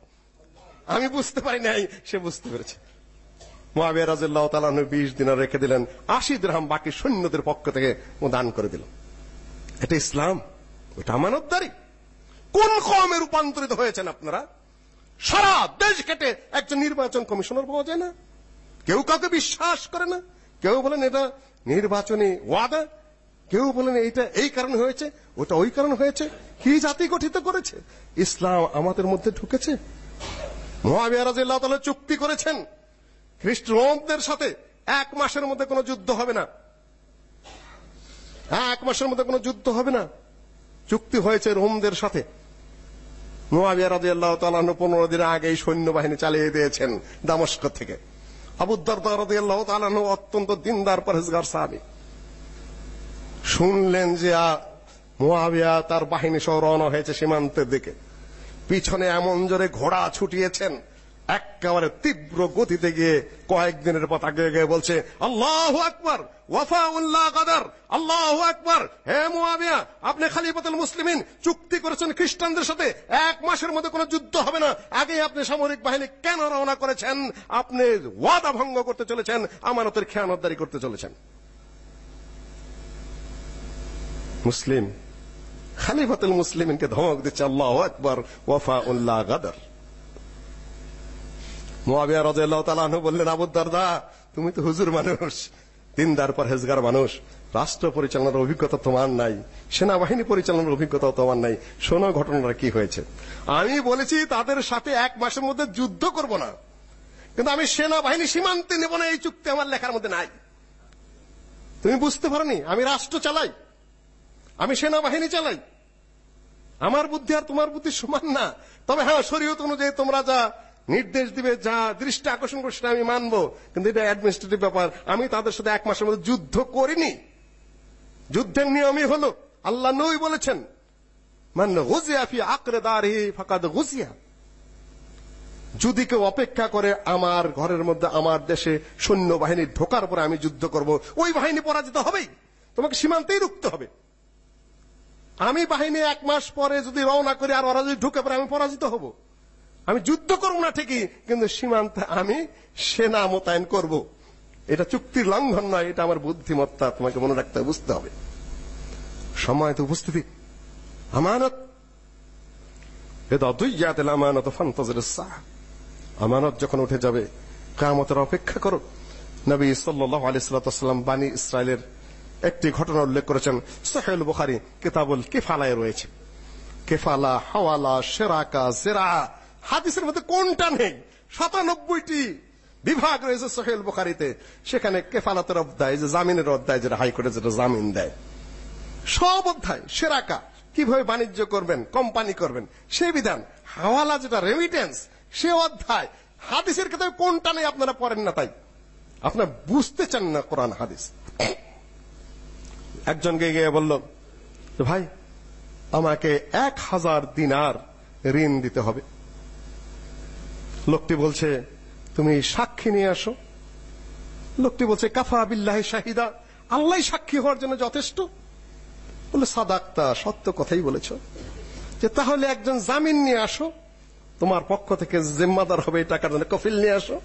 আমি বুঝতে পারি নাই, সে বুঝতে পেরেছে। মুয়াবিয়া রাদিয়াল্লাহু তাআলা 20 দিনার রেখে দিলেন 80 দিরহাম বাকি সৈন্যদের পক্ষ থেকে ও দান করে দিল। এটা ইসলাম এটা আমানতদারি। কোন কমে রূপান্তরিত হয়েছেন আপনারা? সারা দেশ কেটে একজন নির্বাচন কমিশনার পাওয়া যায় না। কেউ কাউকে বিশ্বাস করে না। কেউ বলেন এটা নির্বাচনী ওয়াদা। কেউ বলেন এইটা এই কারণে হয়েছে, ওটা ওই কারণে হয়েছে। কি জাতি গঠিত করেছে? ইসলাম আমাদের মধ্যে ঢুকেছে। মুয়াবিয়া চুক্তি করেছেন। খ্রিস্ট রোমদের সাথে এক মাসের মধ্যে কোনো যুদ্ধ হবে না। এক মাসের মধ্যে কোনো যুদ্ধ হবে না। চুক্তি হয়েছে রোমদের সাথে। মুয়াবিয়া রাদিয়াল্লাহু তাআলা 15 দিন আগেই সৈন্যবাহিনী চালিয়ে দিয়েছেন দামস্ক থেকে। আবু দারদা রাদিয়াল্লাহু তাআলা অত্যন্ত দিনদার পরহেজগার সাহাবী। শুনলেন যে মুয়াবিয়া তার বাহিনী সহ রওনা হয়েছে সীমান্তের দিকে। পিছনে এমন জোরে ঘোড়া ছুটিয়েছেন একেবারে তীব্র গতিতে গিয়ে কয়েকদিনের পথ আগে গিয়ে বলছে, আল্লাহু আকবার! ওয়াফাউল্লাহ কাদার আল্লাহু আকবার! হে মুয়াবিয়া! আপনি খলিফাতুল মুসলিমিন! চুক্তি করেছেন খ্রিস্টানদের সাথে। এক মাসের মধ্যে কোনো যুদ্ধ হবে না। আগে আপনি সামরিক বাহিনী কেন রওনা করেছেন? আপনি ওয়াদা ভঙ্গ করতে চলেছেন, আমানতের খেয়ানতদারি করতে চলেছেন। মুসলিম, খলিফাতুল মুসলিমিনকে ধমক দিচ্ছে, আল্লাহু আকবার! ওয়াফাউল্লাহ গাদার! মুয়াবিয়া রাদিয়াল্লাহু তাআলা আনহু বললেন, আবু দারদা, তুমি তো হুজুর মানুষ, দিনদার, পরহেজগার মানুষ। রাষ্ট্র পরিচালনার অভিজ্ঞতা তোমার নাই, সেনাবাহিনী পরিচালনার অভিজ্ঞতা তোমার নাই। শোনো ঘটনাটা কি হয়েছে। আমি বলেছি, তাদের সাথে এক মাসের মধ্যে যুদ্ধ করব না। কিন্তু আমি সেনাবাহিনী সীমান্তে নেব না, এই চুক্তি আমার লেখার মধ্যে নাই। তুমি বুঝতে পারোনি, আমি রাষ্ট্র চালাই, আমি সেনাবাহিনী চালাই। আমার বুদ্ধি আর তোমার বুদ্ধি সমান না। তবে হ্যাঁ শরীয়ত অনুযায়ী তোমরা যা নির্দেশ দিবে, যা দৃষ্টি আকর্ষণ সেটা আমি মানবো। কিন্তু এটা অ্যাডমিনিস্ট্রেটিভ ব্যাপার। আমি তাদের সাথে এক মাসের মধ্যে যুদ্ধ করিনি। যুদ্ধের নিয়মই হলো, আল্লাহ নই বলেছেন, মান গুজিয়া ফি দারিহি ফাকাদ গুজিয়া। যদি কেউ অপেক্ষা করে আমার ঘরের মধ্যে আমার দেশে সৈন্য বাহিনী ঢোকার পরে আমি যুদ্ধ করব, ওই বাহিনী পরাজিত হবেই। তোমাকে সীমান্তেই রুখতে হবে। আমি বাহিনী এক মাস পরে যদি রওনা করি আর ওরা যদি ঢুকে পরে আমি পরাজিত হব। আমি যুদ্ধ করব না ঠিকই, কিন্তু সীমান্তে আমি সেনা মোতায়েন করব। এটা চুক্তির লঙ্ঘন নয়, এটা আমার বুদ্ধিমত্তা, তোমাকে মনে রাখতে বুঝতে হবে। সময়ত উপস্থিতি। আমানত। আমানত সাহ। আমানত যখন উঠে যাবে, কিয়ামতের অপেক্ষা করো। নবী সাল্লাল্লাহু আলাইহি সাল্লাম ইসরায়েলের একটি ঘটনা উল্লেখ করেছেন, সহিহ বুখারী কিতাবুল কিফালায় রয়েছে। কেফালা, হাওয়ালা শেরাকা জেরা হাদিসের মধ্যে কোনটা নেই? সাতানব্বইটি বিভাগ রয়েছে সোহেল বুখারিতে। সেখানে কেফালাতের অধ্যায়, যে জামিনের অধ্যায়, যেটা হাইকোর্টে যেটা জামিন দেয়। সব অধ্যায় সেরাকা কীভাবে বাণিজ্য করবেন, কোম্পানি করবেন, সেই বিধান। হাওয়ালা যেটা রেমিটেন্স সে অধ্যায়। হাদিসের ক্ষেত্রে কোনটা নেই আপনারা পড়েন না তাই? আপনারা বুঝতে চান না কোরআন, হাদিস। একজনকে গিয়ে বলল, ভাই, আমাকে এক হাজার দিনার ঋণ দিতে হবে। লোকটি বলছে, তুমি সাক্ষী নিয়ে আসো। লোকটি বলছে, কাফা বিল্লাহি শাহিদা আল্লাহ সাক্ষী হওয়ার জন্য যথেষ্ট। বলে, সাদাক্তা, সত্য কথাই বলেছ। যে তাহলে একজন জামিন নিয়ে আসো, তোমার পক্ষ থেকে জিম্মাদার হবে এই টাকার জন্য, কফিল নিয়ে আসো।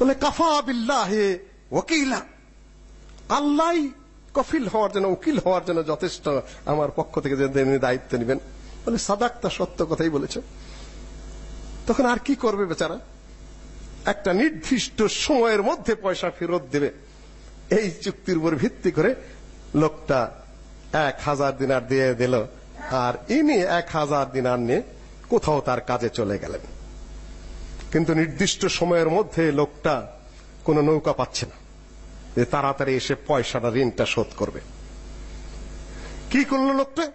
বলে, কাফা বিল্লাহি ওকিলা আল্লাহ কফিল হওয়ার জন্য, উকিল হওয়ার জন্য যথেষ্ট। আমার পক্ষ থেকে যে দায়িত্ব নেবেন। বলে, সাদাক্তা, সত্য কথাই বলেছ। তখন আর কি করবে বেচারা? একটা নির্দিষ্ট সময়ের মধ্যে পয়সা ফেরত দেবে। এই চুক্তির উপর ভিত্তি করে লোকটা এক হাজার দিনার দিয়ে দিল। আর ইনি এক হাজার দিনার নিয়ে কোথাও তার কাজে চলে গেলেন। কিন্তু নির্দিষ্ট সময়ের মধ্যে লোকটা কোনো নৌকা পাচ্ছে না। যে তাড়াতাড়ি এসে পয়সাটা, ঋণটা শোধ করবে। কি করল লোকটা?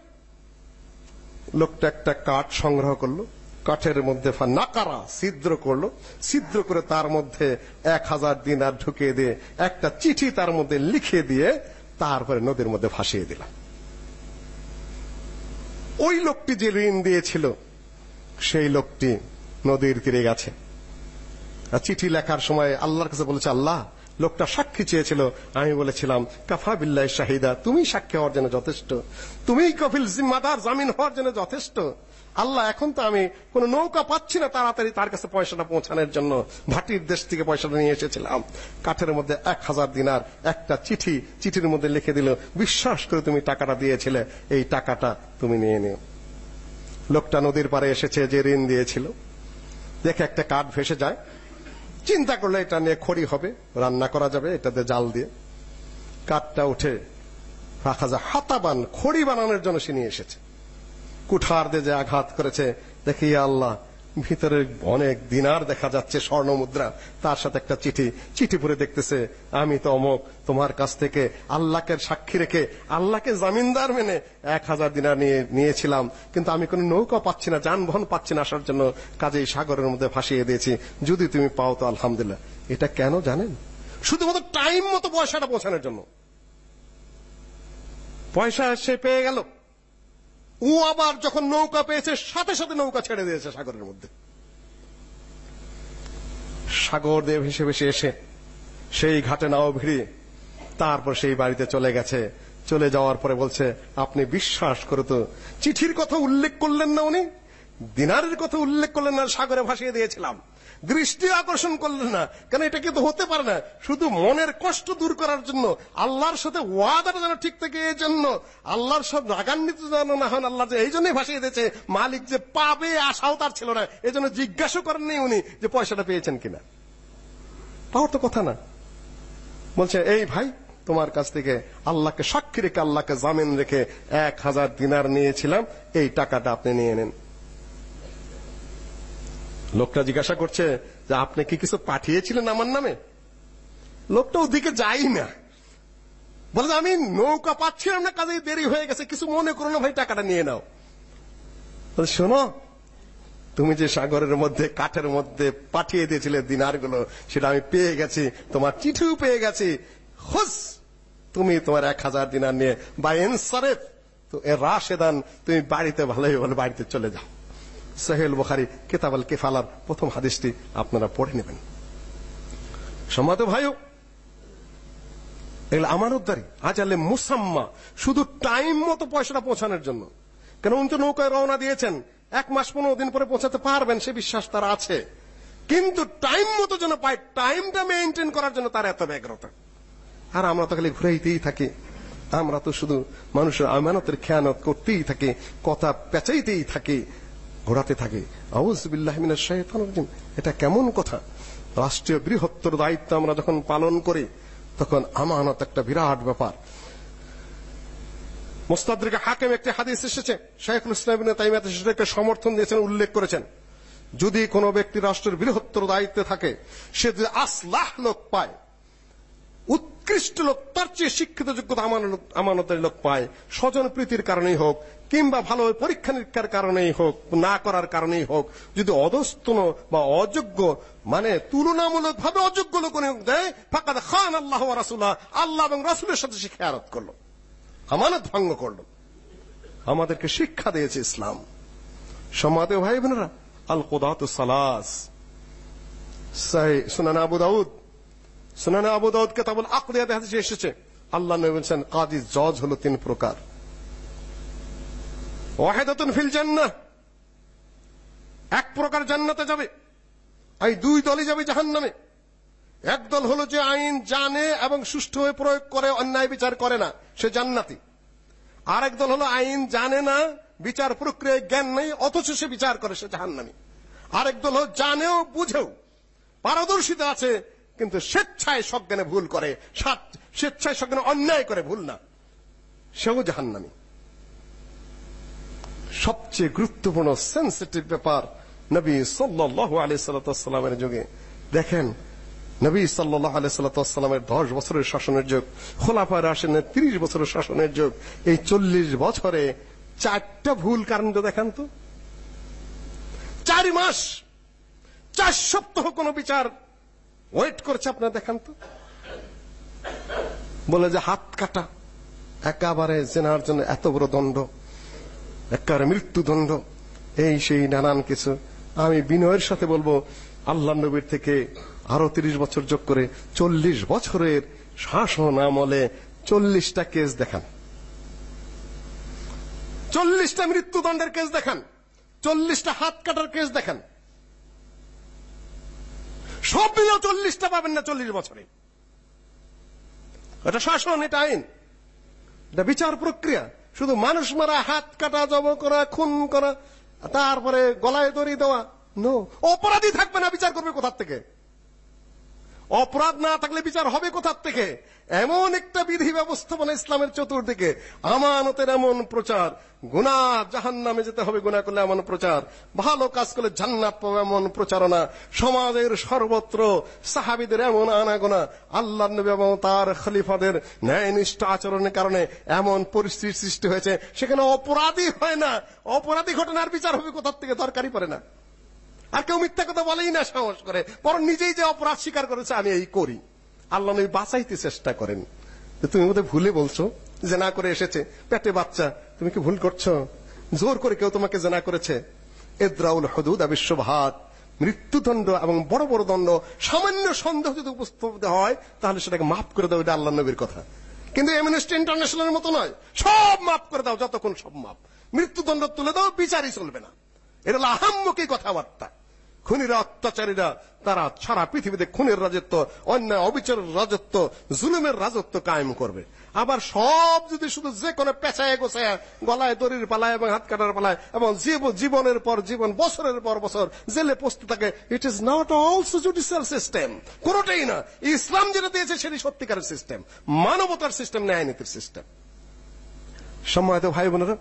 লোকটা একটা কাঠ সংগ্রহ করল। কাঠের মধ্যে নাকারা ছিদ্র করল। ছিদ্র করে তার মধ্যে এক হাজার দিনার ঢুকিয়ে দিয়ে একটা চিঠি তার মধ্যে লিখে দিয়ে তারপরে নদীর মধ্যে ভাসিয়ে দিলাম ওই লোকটি যে ঋণ দিয়েছিল, সেই লোকটি নদীর তীরে গেছে। আর চিঠি লেখার সময় আল্লাহর কাছে বলেছে, আল্লাহ, লোকটা সাক্ষী চেয়েছিল। আমি বলেছিলাম, কাফা বিল্লাহ শাহিদা, তুমি সাক্ষী হওয়ার জন্য যথেষ্ট। তুমি কফিল জিম্মাদার, জামিন হওয়ার জন্য যথেষ্ট। আল্লাহ, এখন তো আমি কোন নৌকা পাচ্ছি না তাড়াতাড়ি তার কাছে পয়সাটা পৌঁছানোর জন্য। ভাটির দেশ থেকে পয়সাটা নিয়ে এসেছিলাম। কাঠের মধ্যে এক হাজার দিনার একটা চিঠি, চিঠির মধ্যে লিখে দিল, বিশ্বাস করে তুমি টাকাটা দিয়েছিলে, এই টাকাটা তুমি নিয়ে নিও। লোকটা নদীর পাড়ে এসেছে, যে ঋণ দিয়েছিল। দেখে একটা কাঠ ভেসে যায়। চিন্তা করলে এটা নিয়ে খড়ি হবে, রান্না করা যাবে এটাতে জাল দিয়ে। কাঠটা উঠে রাখা যায়। হাতাবান, খড়ি বানানোর জন্য সে নিয়ে এসেছে। কুঠার দিয়ে যে আঘাত করেছে, দেখি আল্লাহ ভিতরে অনেক দিনার দেখা যাচ্ছে স্বর্ণ মুদ্রা, তার সাথে একটা চিঠি চিঠি পড়ে দেখতেছে, আমি তো অমক, তোমার কাছ থেকে আল্লাহকে সাক্ষী রেখে আল্লাহকে জামিনদার মেনে এক হাজার দিনার নিয়ে, নিয়েছিলাম, কিন্তু আমি কোনো নৌকা পাচ্ছি না, যানবাহন পাচ্ছি না আসার জন্য কাজেই সাগরের মধ্যে ভাসিয়ে দিয়েছি। যদি তুমি পাও তো আলহামদুলিল্লাহ। এটা কেন জানেন? শুধুমাত্র টাইম মতো পয়সাটা পৌঁছানোর জন্য। পয়সা সে পেয়ে গেল। ও আবার যখন নৌকা পেয়েছে, সাথে সাথে নৌকা ছেড়ে দিয়েছে সাগরের মধ্যে। সাগর দিয়ে ভেসে ভেসে এসে সেই ঘাটে নাও ভিড়িয়ে তারপর সেই বাড়িতে চলে গেছে। চলে যাওয়ার পরে বলছে, আপনি বিশ্বাস করে তো চিঠির কথা উল্লেখ করলেন না উনি? দিনারের কথা উল্লেখ করলেন না, সাগরে ভাসিয়ে দিয়েছিলাম। দৃষ্টি আকর্ষণ করলেন না, কেন এটা কিন্তু হতে পারে না। শুধু মনের কষ্ট দূর করার জন্য, আল্লাহর সাথে ওয়াদাটা যেন ঠিক থাকে এই জন্য, আল্লাহর সব রাগান্বিত যেন না হন, আল্লাহ যে এই জন্যই ভাসিয়ে দিয়েছে, মালিক যে পাবে আশাও তার ছিল না, এই জন্য জিজ্ঞাসা করেননি উনি যে পয়সাটা পেয়েছেন কিনা। পাওয়ার তো কথা না। বলছে, এই ভাই, তোমার কাছ থেকে আল্লাহকে সাক্ষী রেখে, আল্লাহকে জামিন রেখে এক হাজার দিনার নিয়েছিলাম, এই টাকাটা আপনি নিয়ে নেন। লোকটা জিজ্ঞাসা করছে যে আপনি কি কিছু পাঠিয়েছিলেন আমার নামে? লোকটা ওদিকে যাই না। বলে আমি নৌকা পাচ্ছিলাম না কাজে দেরি হয়ে গেছে কিছু মনে করো না ভাই টাকাটা নিয়ে নাও। বলে, শোনো তুমি যে সাগরের মধ্যে কাঠের মধ্যে পাঠিয়ে দিয়েছিলে দিনারগুলো সেটা আমি পেয়ে গেছি তোমার চিঠিও পেয়ে গেছি। হুস তুমি তোমার এক হাজার দিনার নিয়ে বা এনসারেফ তো এ রাশেদান তুমি বাড়িতে ভালোই ভালো বাড়িতে চলে যাও। সহেল বুখারী কিতাব আল কিফালার প্রথম হাদিসটি আপনারা পড়ে নেবেন। সম্মানিত ভাইও, এগুলো আমানতদারি, আজালে মুসাম্মা, শুধু টাইম মতো পয়সাটা পৌঁছানোর জন্য। কেন উনি তো নৌকায় রওনা দিয়েছেন, এক মাস পনেরো দিন পরে পৌঁছাতে পারবেন, সে বিশ্বাস তার আছে। কিন্তু টাইম মতো যেন পায়, টাইমটা মেনটেন করার জন্য তার এত ব্যগ্রতা। আর আমরা তো খালি ঘুরাইতেই থাকি। আমরা তো শুধু মানুষের আমানতের খেয়ানত করতেই থাকি, কথা পেঁচাইতেই থাকি। ঘোরাতে থাকে। এটা কেমন কথা? রাষ্ট্রীয় বৃহত্তর দায়িত্ব আমরা যখন পালন করি, তখন আমানত একটা বিরাট ব্যাপার। মুস্তাদরিকে হাকিম একটি হাদিস এসেছে, শাইখুল ইসলাম সেটাকে সমর্থন দিয়েছেন, উল্লেখ করেছেন। যদি কোনো ব্যক্তি রাষ্ট্রের বৃহত্তর দায়িত্বে থাকে, সে যদি আসলাহ লোক পায় উৎকৃষ্ট লোক তার চেয়ে শিক্ষিত যোগ্যতা আমানত আমানতের লোক পায়। স্বজন প্রীতির কারণেই হোক, কিংবা ভালো পরীক্ষা নিরীক্ষার কারণেই হোক, না করার কারণেই হোক, যদি অদস্তন বা অযোগ্য মানে তুলনামূলক ভাবে অযোগ্য লোক নিয়োগ দেয়, ফাকাদ খান আল্লাহ ওয়া রাসূলা আল্লাহ এবং রাসুলের সাথে সে খেয়ানত করল, আমানত ভঙ্গ করল। আমাদেরকে শিক্ষা দিয়েছে ইসলাম। সম্মানিত ভাই বোনেরা আল কুদাতুস সালাস, সাহি সুনান আবু দাউদ সুনান আবু দাউদ কিতাবুল আকদিয়াতে হাদিসে এসেছে। আল্লাহ নবী বলেছেন, কাজী জজ হলো তিন প্রকার। ওয়াহিদাতুন ফিল জান্নাহ। এক প্রকার জান্নাতে যাবে এই দুই দলই যাবে জাহান্নামে। এক দল হলো যে আইন জানে এবং সুষ্ঠুভাবে প্রয়োগ করে, অন্যায় বিচার করে না, সে জান্নাতি। আরেক দল হলো আইন জানে না, বিচার প্রক্রিয়ায় জ্ঞান নেই, অথচ সে বিচার করে, সে জাহান্নামী। আরেক দল হলো জানেও, বুঝেও, পারদর্শিতা আছে কিন্তু স্বেচ্ছায় সজ্ঞানে ভুল করে স্বেচ্ছায় সজ্ঞানে অন্যায় করে ভুল না। সেও জাহান্নামী। সবচেয়ে গুরুত্বপূর্ণ সেন্সিটিভ ব্যাপার, নবী সাল্লাল্লাহু আলাইহি সাল্লামের যুগে। দেখেন, নবী সাল্লাল্লাহু আলাইহি সাল্লামের 10 বছরের শাসনের যুগ, খোলাফা রাশিদের 30 বছরের শাসনের যুগ, এই 40 বছরে চারটা ভুল কারণ দেখান তো। চার মাস, চার সপ্তাহ কোনো বিচার ওয়েট করছে আপনারা দেখান তো। বলে যে হাত কাটা। একেবারে জেনার জন্য এত বড় দণ্ড। একেবারে মৃত্যুদণ্ড। এই সেই নানান কিছু। আমি বিনয়ের সাথে বলব, আল্লাহ নবীর থেকে আরও তিরিশ বছর যোগ করে চল্লিশ বছরের শাসন আমলে চল্লিশটা কেস দেখান। চল্লিশটা মৃত্যুদণ্ডের কেস দেখান। চল্লিশটা হাত কাটার কেস দেখান। মিলিয়ে চল্লিশটা পাবেন না চল্লিশ বছরে। এটা শাসন, এটা আইন। এটা বিচার প্রক্রিয়া। শুধু মানুষ মারা, হাত কাটা, জব করা, খুন করা, তারপরে গলায় দড়ি দেওয়া, নো। অপরাধী থাকবে না, বিচার করবে কোথার থেকে? অপরাধ না থাকলে বিচার হবে কোথার থেকে? এমন একটা বিধি ব্যবস্থাপনা ইসলামের চতুর্দিকে। আমানতের এমন প্রচার। গুনাহ জাহান্নামে যেতে হবে, গুনাহ করলে এমন প্রচার। ভালো কাজ করলে জান্নাত পাবে এমন প্রচারণা। সমাজের সর্বত্র সাহাবীদের এমন আনাগোনা। আল্লাহ নবী এবং তার খলিফাদের ন্যায়নিষ্ঠ আচরণের কারণে এমন পরিস্থিতির সৃষ্টি হয়েছে। সেখানে অপরাধী হয় না। অপরাধী ঘটনার বিচার হবে কোথার থেকে? দরকারই পড়ে না। আর কেউ মিথ্যা কথা বলেই না সাহস করে। বরং নিজেই যে অপরাধ স্বীকার করেছে, আমি এই করি। আল্লাহ নবী বাঁচাইতে চেষ্টা করেন। তুমি বোধহয় ভুলে বলছো যে না করে এসেছে। পেটে বাচ্চা, তুমি কি ভুল করছ? জোর করে কেউ তোমাকে জানা করেছে। এদ্রাউল হদুদ আবিশ্বভাত মৃত্যুদণ্ড এবং বড় বড় দণ্ড সামান্য সন্দেহ যদি উপস্থিত হয়, তাহলে সেটাকে মাফ করে দাও, এটা আল্লাহ নবীর কথা। কিন্তু এমনেস্টি ইন্টারন্যাশনালের মতো নয়। সব মাফ করে দাও, যতক্ষণ সব মাফ। মৃত্যুদণ্ড তুলে দাও, বিচারই চলবে না। এটা হলো আহাম্মকি কথাবার্তা। খুনিরা অত্যাচারীরা, তারা সারা পৃথিবীতে খুনের রাজত্ব, অন্যায়, অবিচারের রাজত্ব, জুলুমের রাজত্ব কায়েম করবে। আবার সব যদি শুধু যে কোনো পেঁচায় গোছায় গলায় দড়ির পালায় এবং হাত কাটার পালায়, এবং জীবনের পর জীবন, বছরের পর বছর জেলে পোস্টে থাকে it is not also judicial system কোনোটাই না। ইসলাম যেটা দিয়েছে সেটি সত্যিকারের সিস্টেম মানবতার সিস্টেম ন্যায় নীতির সিস্টেম সম্মানিত ভাই বোনেরা,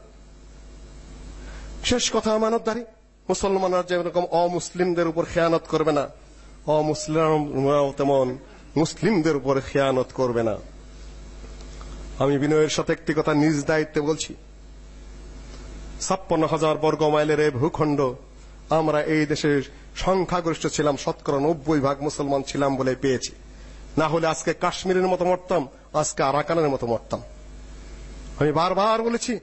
শেষ কথা আমানতদারি। মুসলমানরা যেরকম অমুসলিমদের উপর খেয়ানত করবে না। অমুসলিমরাও তেমন মুসলিমদের উপর খেয়ানত করবে না। আমি বিনয়ের সাথে একটি কথা নিজ দায়িত্বে বলছি। ছাপ্পান্ন হাজার বর্গ মাইলের এই ভূখণ্ড, আমরা এই দেশের সংখ্যাগরিষ্ঠ ছিলাম, শতকরা নব্বই ভাগ মুসলমান ছিলাম বলে পেয়েছি। না হলে আজকে কাশ্মীরের মতো মরতাম, আজকে আরাকানের মতো মরতাম। আমি বারবার বলেছি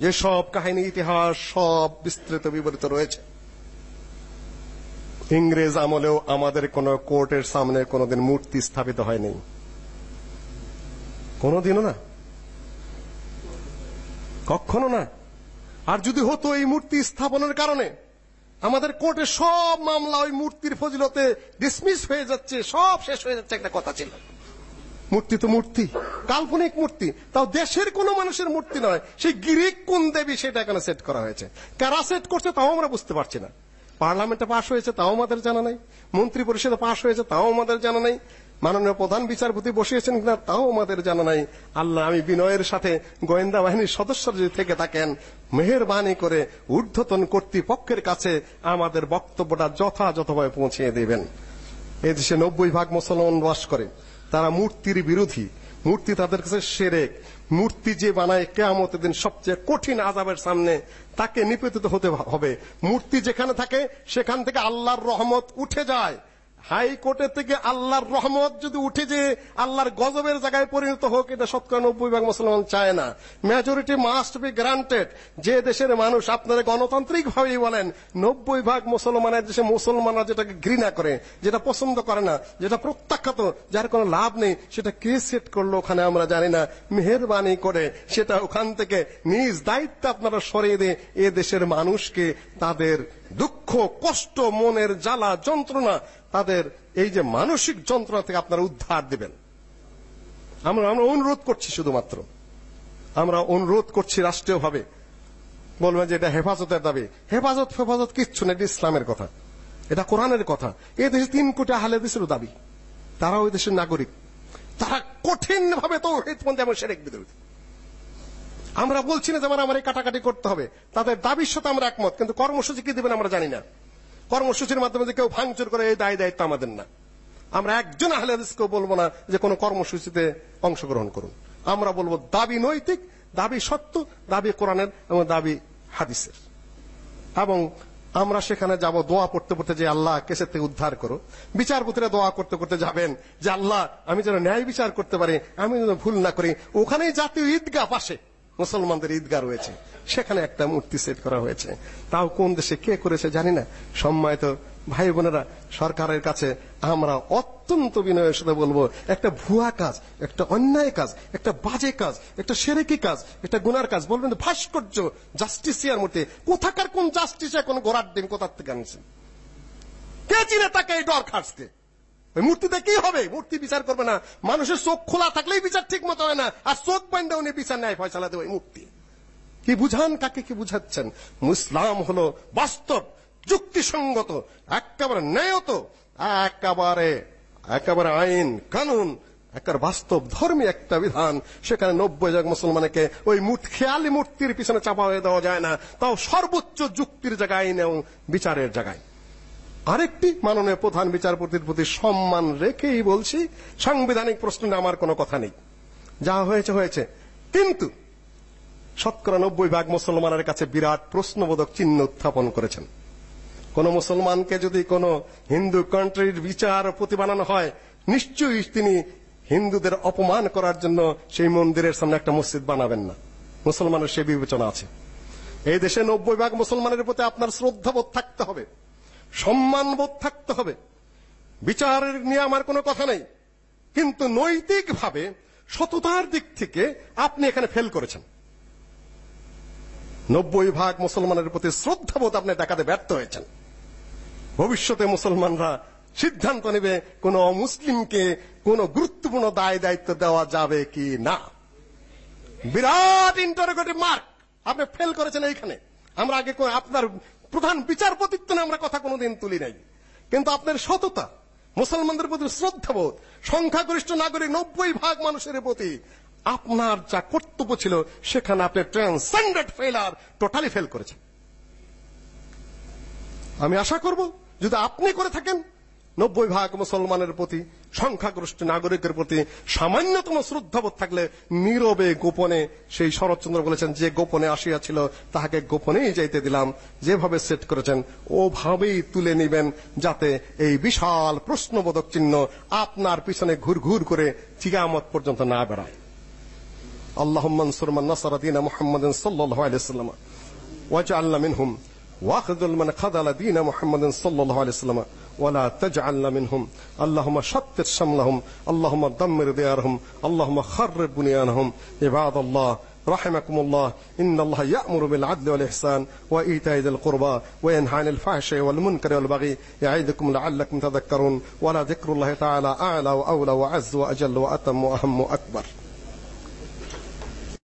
যে সব কাহিনী, ইতিহাস সব বিস্তৃত, বিবরিত রয়েছে। ইংরেজ আমলেও আমাদের কোন কোর্টের সামনে কোনোদিন মূর্তি স্থাপিত হয়নি। কোনোদিনও না। কখনো না। আর যদি হতো এই মূর্তি স্থাপনের কারণে, আমাদের কোর্টে সব মামলা ওই মূর্তির ফজিলতে ডিসমিস হয়ে যাচ্ছে, সব শেষ হয়ে যাচ্ছে, একটা কথা ছিল। মূর্তি তো মূর্তি, কাল্পনিক মূর্তি, তাও দেশের কোন মানুষের মূর্তি নয়। সেই গ্রিক কোন দেবী সেটা এখানে সেট করা হয়েছে। কারা সেট করছে তাও আমরা বুঝতে পারছি না। পার্লামেন্টে পাশ হয়েছে তাও আমাদের জানা নাই। মন্ত্রী পরিষদে পাশ হয়েছে তাও আমাদের জানা নাই। মাননীয় প্রধান বিচারপতি বসিয়েছেন কিনা তাও আমাদের জানা নাই। আল্লাহ, আমি বিনয়ের সাথে গোয়েন্দা বাহিনীর সদস্য যদি থেকে থাকেন, মেহেরবানি করে ঊর্ধ্বতন কর্তৃপক্ষের কাছে আমাদের বক্তব্যটা যথাযথভাবে পৌঁছে দেবেন। এদেশে নব্বই ভাগ মুসলমান বাস করে। তারা মূর্তির বিরোধী। মূর্তি তাদের কাছে সেরেক। মূর্তি যে বানায় কেয়ামতের দিন সবচেয়ে কঠিন আজাবের সামনে, তাকে নিপেতিত হতে হবে। মূর্তি যেখানে থাকে, সেখান থেকে আল্লাহর রহমত উঠে যায়। হাইকোর্টে থেকে আল্লাহর রহমত যদি উঠে যে আল্লাহর গজবের জায়গায় পরিণত হোক, এটা শতকরা নব্বই ভাগ মুসলমান চায় না। মেজরিটি মাস্ট বি গ্রান্টেড যে দেশের মানুষ আপনারা গণতান্ত্রিক ভাবেই বলেন, নব্বই ভাগ মুসলমানের দেশে মুসলমানরা যেটাকে ঘৃণা করে, যেটা পছন্দ করে না, যেটা প্রত্যাখ্যাত, যার কোনো লাভ নেই, সেটা কে সেট করল ওখানে আমরা জানি না। মেহরবানি করে সেটা ওখান থেকে নিজ দায়িত্ব আপনারা সরিয়ে দিয়ে এ দেশের মানুষকে তাদের দুঃখ, কষ্ট, মনের জ্বালা, যন্ত্রণা, তাদের এই যে মানসিক যন্ত্রণা থেকে আপনারা উদ্ধার দিবেন। আমরা আমরা অনুরোধ করছি শুধুমাত্র। আমরা অনুরোধ করছি রাষ্ট্রীয়ভাবে। বলবেন যে এটা হেফাজতের দাবি। হেফাজত হেফাজত কিচ্ছু না, এটা ইসলামের কথা। এটা কোরআনের কথা। এই দেশে তিন কোটি আহলে দেশেরও দাবি। তারা ওই দেশের নাগরিক। তারা কঠিন ভাবে তো হিতপন্থী এবং সেরেক বিরোধী। আমরা বলছি না যেমন আমার এই কাটাকাটি করতে হবে। তাদের দাবির সাথে আমরা একমত, কিন্তু কর্মসূচি কি দেবেন আমরা জানি না। কর্মসূচির মাধ্যমে যে কেউ ভাঙচুর করে এই দায় দায়িত্ব আমাদের না। আমরা একজন আহলে হাদিসকেও বলব না যে কোনো কর্মসূচিতে অংশগ্রহণ করুন। আমরা বলব দাবি নৈতিক, দাবি সত্য, দাবি কোরআনের এবং দাবি হাদিসের। এবং আমরা সেখানে যাব, দোয়া পড়তে পড়তে যে আল্লাহ কেসের থেকে উদ্ধার করো। বিচারপতিরা দোয়া করতে করতে যাবেন যে আল্লাহ, আমি যেন ন্যায় বিচার করতে পারি, আমি যেন ভুল না করি। ওখানেই জাতীয় ঈদগাহ পাশে। মুসলমানদের ঈদগাহ রয়েছে। সেখানে একটা মূর্তি সেট করা হয়েছে। তাও কোন দেশে কে করেছে জানি না। সম্মানিত ভাই বোনেরা, সরকারের কাছে আমরা অত্যন্ত বিনয়ের সাথে বলব, একটা ভুয়া কাজ, একটা অন্যায় কাজ, একটা বাজে কাজ, একটা সেরেকি কাজ, একটা গুনার কাজ। বলবেন, ভাস্কর্য, জাস্টিসিয়ার মধ্যে কোথাকার কোন জাস্টিস এখন গোড়ার ডিম কোথার থেকে আনছেন কে চিনে তাকে এই ডর খাটসকে ওই মূর্তিতে কি হবে? মূর্তি বিচার করবে না। মানুষের চোখ খোলা থাকলেই বিচার ঠিক মতো হয় না। আর চোখ বন্ধ উনি বিচার ন্যায় ফয়সালা দেবে মূর্তি। কি বুঝান? কাকে কি বুঝাচ্ছেন? মুসলাম হলো বাস্তব, যুক্তিসঙ্গত, একেবারে ন্যায়ত, একেবারে একেবারে আইন, কানুন একের বাস্তব, ধর্মী একটা বিধান। সেখানে নব্বই জন মুসলমানকে ওই মূর্তি, খেয়ালি মূর্তির পিছনে চাপা হয়ে দেওয়া যায় না। তাও সর্বোচ্চ যুক্তির জায়গায় আইন এবং বিচারের জায়গায়। আরেকটি মাননীয় প্রধান বিচারপতির প্রতি সম্মান রেখেই বলছি, সাংবিধানিক প্রশ্নে আমার কোনো কথা নেই। যা হয়েছে হয়েছে। কিন্তু শতকরা নব্বই ভাগ মুসলমানের কাছে বিরাট প্রশ্নবোধক চিহ্ন উত্থাপন করেছেন। কোন মুসলমানকে যদি কোন হিন্দু কান্ট্রির বিচার প্রতি বানানো হয়, নিশ্চয়ই তিনি হিন্দুদের অপমান করার জন্য সেই মন্দিরের সামনে একটা মসজিদ বানাবেন না। মুসলমানের সে বিবেচনা আছে। এই দেশে নব্বই ভাগ মুসলমানের প্রতি আপনার শ্রদ্ধাবোধ থাকতে হবে। সম্মানবোধ থাকতে হবে। বিচারের নিয়ে আমার কোনো কথা নেই। কিন্তু নৈতিকভাবে সততার দিক থেকে আপনি এখানে ফেল করেছেন। নব্বই ভাগ মুসলমানের প্রতি শ্রদ্ধাবোধ আপনি দেখাতে ব্যর্থ হয়েছেন। ভবিষ্যতে মুসলমানরা সিদ্ধান্ত নেবে কোন অমুসলিমকে কোন গুরুত্বপূর্ণ দায় দায়িত্ব দেওয়া যাবে কি না। বিরাট ইন্টারোগেটিভ মার্ক আপনি ফেল করেছেন এইখানে। আমরা আগে আপনার প্রধান বিচারপতিত্ব নিয়ে আমরা কথা কোনোদিন তুলি নাই। কিন্তু আপনার সততা, মুসলমানদের প্রতি শ্রদ্ধাবোধ, সংখ্যাগরিষ্ঠ নাগরিক নব্বই ভাগ মানুষের প্রতি আপনার যা কর্তব্য ছিল, সেখানে আপনি ট্রান্সেন্ডেড ফেলার টোটালি ফেল করেছেন। আমি আশা করব, যদি আপনি করে থাকেন নব্বই ভাগ মুসলমানের প্রতি সংখ্যাগরিষ্ঠ নাগরিকের প্রতি সামান্যতম শ্রদ্ধাবোধ থাকলে নীরবে গোপনে সেই শরৎচন্দ্র বলেছেন যে গোপনে আসিয়াছিল তাহাকে গোপনেই যাইতে দিলাম যেভাবে সেট করেছেন ওভাবেই তুলে নেবেন যাতে এই বিশাল প্রশ্নবোধক চিহ্ন আপনার পিছনে ঘুরঘুর করে চিগামত পর্যন্ত না বেড়ায় اللهم انصر من نصر دين محمد صلى الله عليه وسلم واجعلنا منهم واخذل من خذل دين محمد صلى الله عليه وسلم ولا تجعلنا منهم. اللهم شتت شملهم اللهم دمر ديارهم. اللهم خرب بنيانهم. عباد الله رحمكم الله. إن الله يأمر بالعدل والإحسان وإيتاء ذي القربى وينهى عن الفحشاء والمنكر والبغي. يعظكم لعلكم تذكرون. ولا ذكر الله تعالى أعلى وأولى وأعز وأجل وأتم وأهم وأكبر.